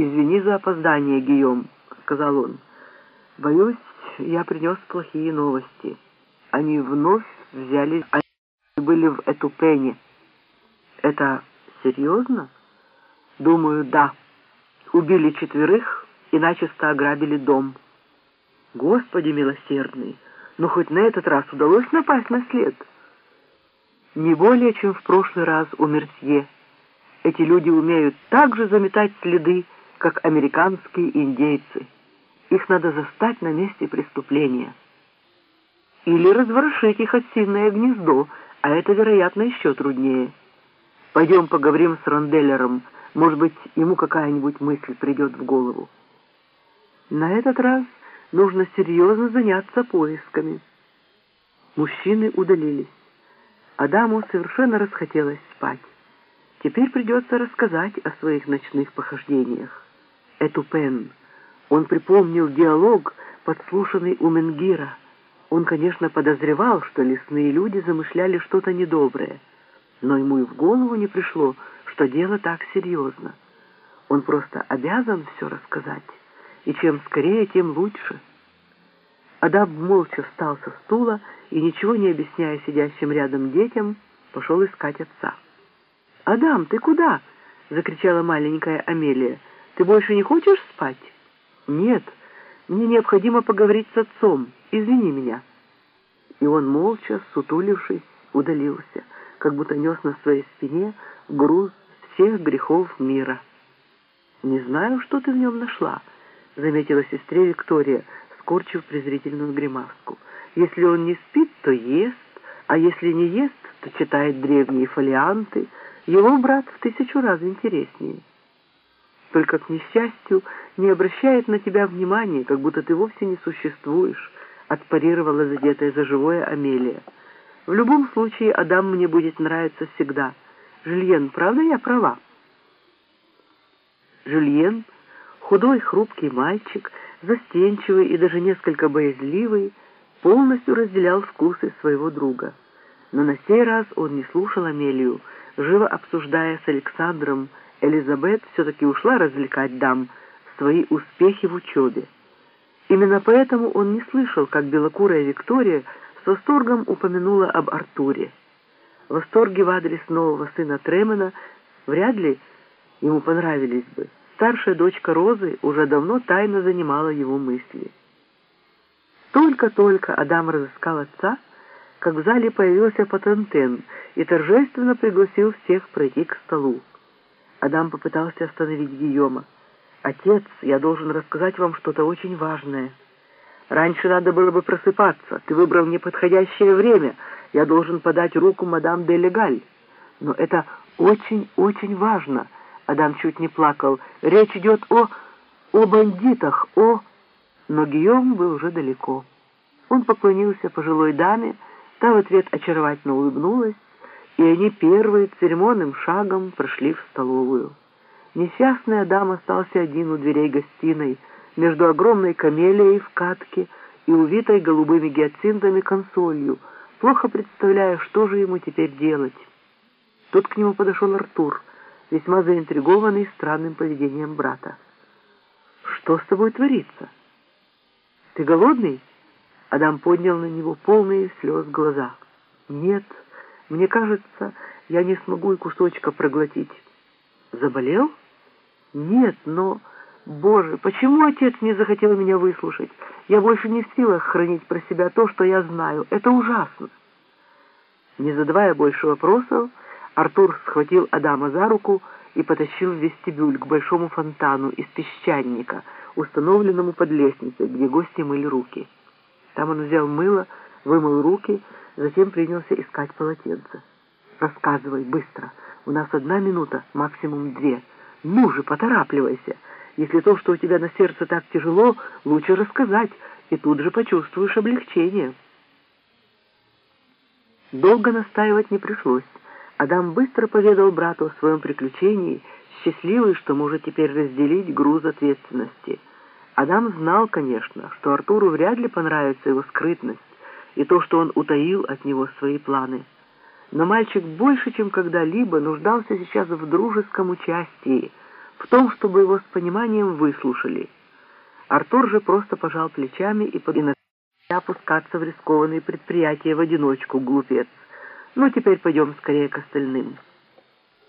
«Извини за опоздание, Гийом», — сказал он. «Боюсь, я принес плохие новости. Они вновь взяли... Они были в эту пене. Это серьезно? Думаю, да. Убили четверых и начисто ограбили дом. Господи милосердный, ну хоть на этот раз удалось напасть на след. Не более, чем в прошлый раз у Мертье. Эти люди умеют так же заметать следы, как американские индейцы. Их надо застать на месте преступления. Или разворошить их осиное гнездо, а это, вероятно, еще труднее. Пойдем поговорим с Ронделлером, может быть, ему какая-нибудь мысль придет в голову. На этот раз нужно серьезно заняться поисками. Мужчины удалились. Адаму совершенно расхотелось спать. Теперь придется рассказать о своих ночных похождениях. Эту Пен. Он припомнил диалог, подслушанный у Менгира. Он, конечно, подозревал, что лесные люди замышляли что-то недоброе, но ему и в голову не пришло, что дело так серьезно. Он просто обязан все рассказать, и чем скорее, тем лучше. Адаб молча встал со стула и, ничего не объясняя сидящим рядом детям, пошел искать отца. «Адам, ты куда?» — закричала маленькая Амелия. «Ты больше не хочешь спать?» «Нет, мне необходимо поговорить с отцом. Извини меня». И он, молча, сутулившись, удалился, как будто нес на своей спине груз всех грехов мира. «Не знаю, что ты в нем нашла», — заметила сестре Виктория, скорчив презрительную гримаску. «Если он не спит, то ест, а если не ест, то читает древние фолианты. Его брат в тысячу раз интереснее. Только, к несчастью, не обращает на тебя внимания, как будто ты вовсе не существуешь», — отпарировала задетая за живое Амелия. «В любом случае, Адам мне будет нравиться всегда. Жильен, правда я права?» Жюльен, худой, хрупкий мальчик, застенчивый и даже несколько боязливый, полностью разделял вкусы своего друга. Но на сей раз он не слушал Амелию, живо обсуждая с Александром, Элизабет все-таки ушла развлекать дам свои успехи в учебе. Именно поэтому он не слышал, как белокурая Виктория с восторгом упомянула об Артуре. Восторги в адрес нового сына Тремена вряд ли ему понравились бы. Старшая дочка Розы уже давно тайно занимала его мысли. Только-только Адам разыскал отца, как в зале появился Патентен и торжественно пригласил всех пройти к столу. Адам попытался остановить Гийома. «Отец, я должен рассказать вам что-то очень важное. Раньше надо было бы просыпаться. Ты выбрал неподходящее время. Я должен подать руку мадам де Легаль. Но это очень-очень важно». Адам чуть не плакал. «Речь идет о... о бандитах, о...» Но Гийом был уже далеко. Он поклонился пожилой даме, та в ответ очаровательно улыбнулась, и они первые церемонным шагом прошли в столовую. Несчастный Адам остался один у дверей гостиной, между огромной камелией в катке и увитой голубыми гиацинтами консолью, плохо представляя, что же ему теперь делать. Тут к нему подошел Артур, весьма заинтригованный странным поведением брата. «Что с тобой творится? Ты голодный?» Адам поднял на него полные слез глаза. «Нет». Мне кажется, я не смогу и кусочка проглотить. Заболел? Нет, но... Боже, почему отец не захотел меня выслушать? Я больше не в силах хранить про себя то, что я знаю. Это ужасно. Не задавая больше вопросов, Артур схватил Адама за руку и потащил в вестибюль к большому фонтану из песчаника, установленному под лестницей, где гости мыли руки. Там он взял мыло, вымыл руки, затем принялся искать полотенце. «Рассказывай быстро. У нас одна минута, максимум две. Ну же, поторапливайся. Если то, что у тебя на сердце так тяжело, лучше рассказать, и тут же почувствуешь облегчение». Долго настаивать не пришлось. Адам быстро поведал брату о своем приключении, счастливый, что может теперь разделить груз ответственности. Адам знал, конечно, что Артуру вряд ли понравится его скрытность, и то, что он утаил от него свои планы. Но мальчик больше, чем когда-либо, нуждался сейчас в дружеском участии, в том, чтобы его с пониманием выслушали. Артур же просто пожал плечами и поднялся опускаться в рискованные предприятия в одиночку, глупец. Ну, теперь пойдем скорее к остальным.